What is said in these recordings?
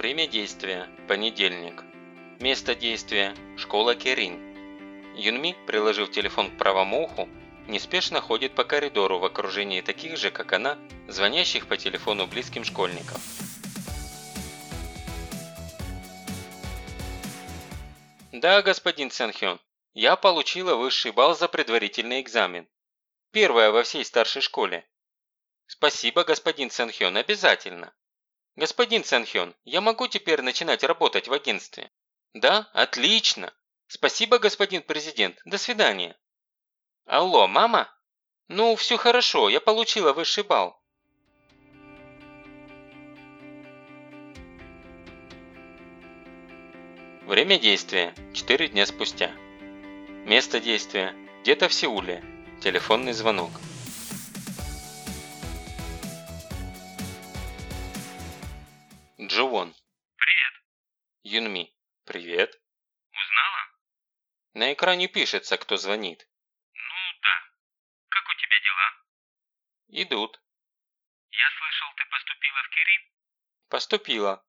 Время действия – понедельник. Место действия – школа Керин. Юнми, приложив телефон к правому уху, неспешно ходит по коридору в окружении таких же, как она, звонящих по телефону близким школьников. Да, господин Цэнхён, я получила высший балл за предварительный экзамен. Первая во всей старшей школе. Спасибо, господин Цэнхён, обязательно. Господин Цэнхён, я могу теперь начинать работать в агентстве? Да, отлично. Спасибо, господин президент. До свидания. Алло, мама? Ну, все хорошо, я получила высший балл. Время действия – 4 дня спустя. Место действия – где-то в Сеуле. Телефонный звонок. Юнми. Привет. Узнала? На экране пишется, кто звонит. Ну да. Как у тебя дела? Идут. Я слышал, ты поступила в Кирин? Поступила.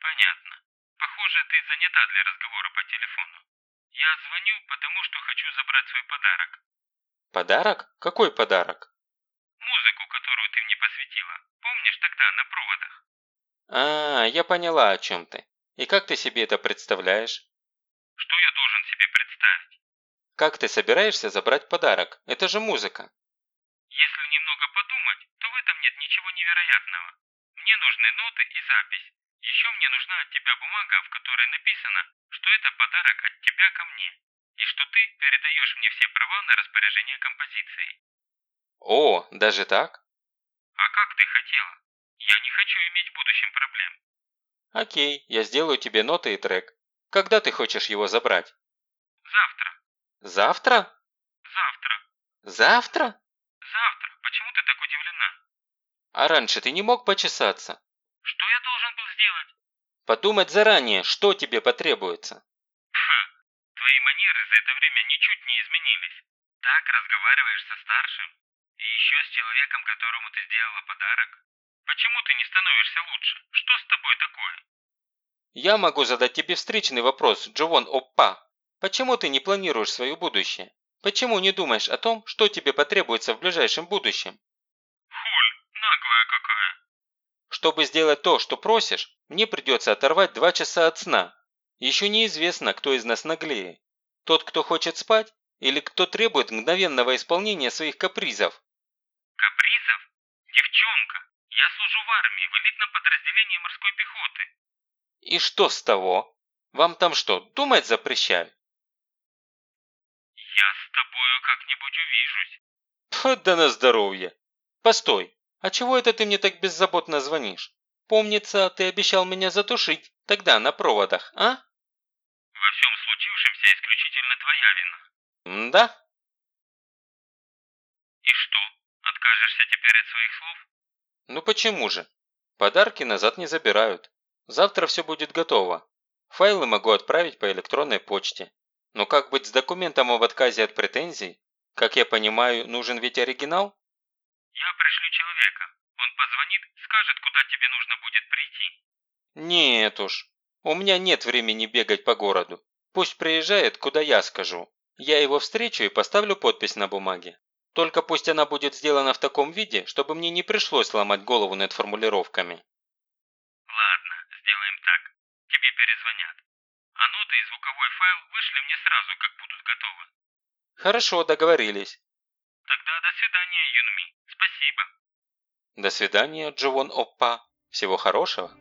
Понятно. Похоже, ты занята для разговора по телефону. Я звоню, потому что хочу забрать свой подарок. Подарок? Какой подарок? Музыку, которую ты мне посвятила. Помнишь тогда на проводах? А, я поняла, о чем ты. И как ты себе это представляешь? Что я должен себе представить? Как ты собираешься забрать подарок? Это же музыка. Если немного подумать, то в этом нет ничего невероятного. Мне нужны ноты и запись. Еще мне нужна от тебя бумага, в которой написано, что это подарок от тебя ко мне. И что ты передаешь мне все права на распоряжение композицией. О, даже так? А как ты хотела? Я не хочу иметь в будущем проблем. Окей, я сделаю тебе ноты и трек. Когда ты хочешь его забрать? Завтра. Завтра? Завтра. Завтра? Завтра. Почему ты так удивлена? А раньше ты не мог почесаться? Что я должен был сделать? Подумать заранее, что тебе потребуется. Пф, твои манеры за это время ничуть не изменились. Так разговариваешь со старшим? И еще с человеком, которому ты сделала подарок? Почему ты не становишься лучше? Что с тобой такое? Я могу задать тебе встречный вопрос, Джовон Оппа. Почему ты не планируешь свое будущее? Почему не думаешь о том, что тебе потребуется в ближайшем будущем? Хуль, наглая какая. Чтобы сделать то, что просишь, мне придется оторвать два часа от сна. Еще неизвестно, кто из нас наглее. Тот, кто хочет спать, или кто требует мгновенного исполнения своих капризов. Капризов? Девчонка, я служу в армии, в элитном подразделении морской пехоты. И что с того? Вам там что, думать запрещают? Я с тобою как-нибудь увижусь. Пф, да на здоровье. Постой, а чего это ты мне так беззаботно звонишь? Помнится, ты обещал меня затушить, тогда на проводах, а? Во всем случившемся исключительно твоя вина. Да? И что, откажешься теперь от своих слов? Ну почему же? Подарки назад не забирают. Завтра все будет готово. Файлы могу отправить по электронной почте. Но как быть с документом об отказе от претензий? Как я понимаю, нужен ведь оригинал? Я пришлю человека. Он позвонит, скажет, куда тебе нужно будет прийти. Нет уж. У меня нет времени бегать по городу. Пусть приезжает, куда я скажу. Я его встречу и поставлю подпись на бумаге. Только пусть она будет сделана в таком виде, чтобы мне не пришлось ломать голову над формулировками. Ладно, сделаем так. Тебе перезвонят. А ноты и звуковой файл вышли мне сразу, как будут готовы. Хорошо, договорились. Тогда до свидания, Юнми. Спасибо. До свидания, Джовон Оппа. Всего хорошего.